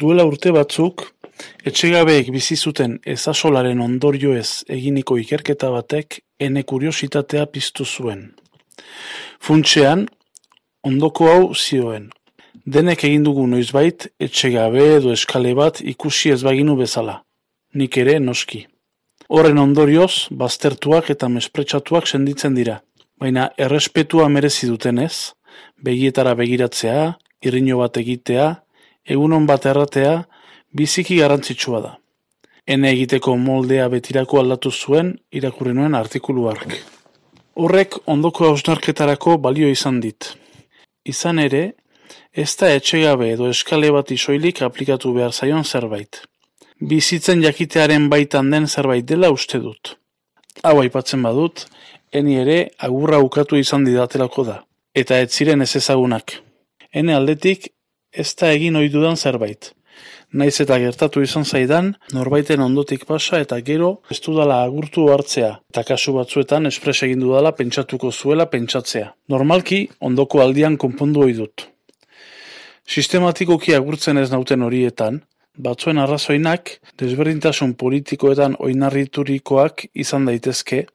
Duela urte batzuk, etxegabeek bizi zuten ezasolaren ondorioez eginiko ikerketa batek ene kuriositatea piztu zuen. Funtsean, ondoko hau zioen. Denek egin dugu noizbait etxegabe edo eskale bat ikusi ez baginu bezala. Nik ere noski. Horren ondorioz, baztertuak eta mespretsatuak senditzen dira. Baina errespetua merezi dutenez, begietara begiratzea, irriño bat egitea, egunon bat erratea, biziki garrantzitsua da. Hene egiteko moldea betirako aldatu zuen irakurri nuen artikulu hark. Horrek ondoko hausnarketarako balio izan dit. Izan ere, ez da etxegabe edo eskale bat isoilik aplikatu behar zaion zerbait. Bizitzen jakitearen baitan den zerbait dela uste dut. Hau aipatzen badut, eni ere agurra ukatu izan didatelako da. Eta ez ziren ez ezagunak. Hene aldetik ez da egin ohi dudan zerbait. Naiz eta gertatu izan zaidan, norbaiten ondotik pasa eta gero ez dudala agurtu hartzea, eta kasu batzuetan espres egin dudala pentsatuko zuela pentsatzea. Normalki, ondoko aldian konpondu ohi dut. Sistematikoki agurtzen ez nauten horietan, batzuen arrazoinak desberdintasun politikoetan oinarriturikoak izan daitezke,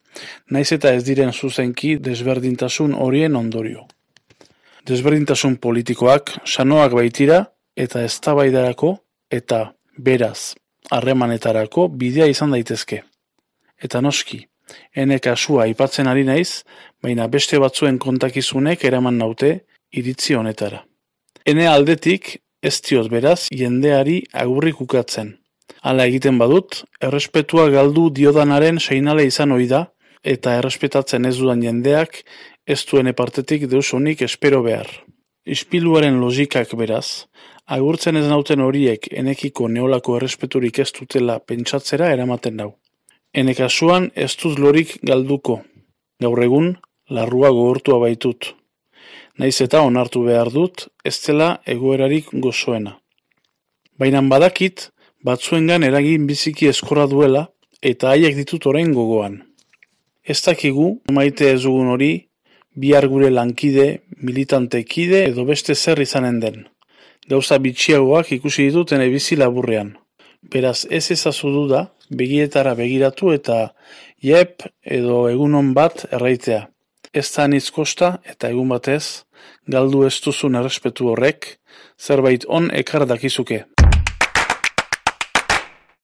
naiz eta ez diren zuzenki desberdintasun horien ondorio. Desberdintasun politikoak sanoak baitira eta eztabaidarako eta beraz harremanetarako bidea izan daitezke. Eta noski, ene kasua aipatzen ari naiz, baina beste batzuen kontakizunek eraman naute iritzi honetara. Ene aldetik ez diot beraz jendeari agurrik ukatzen. Hala egiten badut, errespetua galdu diodanaren seinale izan ohi da eta errespetatzen ez dudan jendeak ez duen epartetik deus honik espero behar. Ispiluaren logikak beraz, agurtzen ez nauten horiek enekiko neolako errespeturik ez dutela pentsatzera eramaten dau. Ene kasuan ez duz lorik galduko. Gaur egun, larrua gogortua baitut. Naiz eta onartu behar dut, ez dela egoerarik gozoena. Baina badakit, batzuengan eragin biziki eskorra duela, eta haiek ditut orain gogoan. Ez dakigu, maite ez dugun hori, bihar gure lankide, militantekide edo beste zer izanen den. Gauza bitxiagoak ikusi dituten ebizi laburrean. Beraz ez ezazu da, begietara begiratu eta jep edo egunon bat erraitea. Ez da kosta eta egun batez, galdu ez duzun errespetu horrek, zerbait on ekar dakizuke.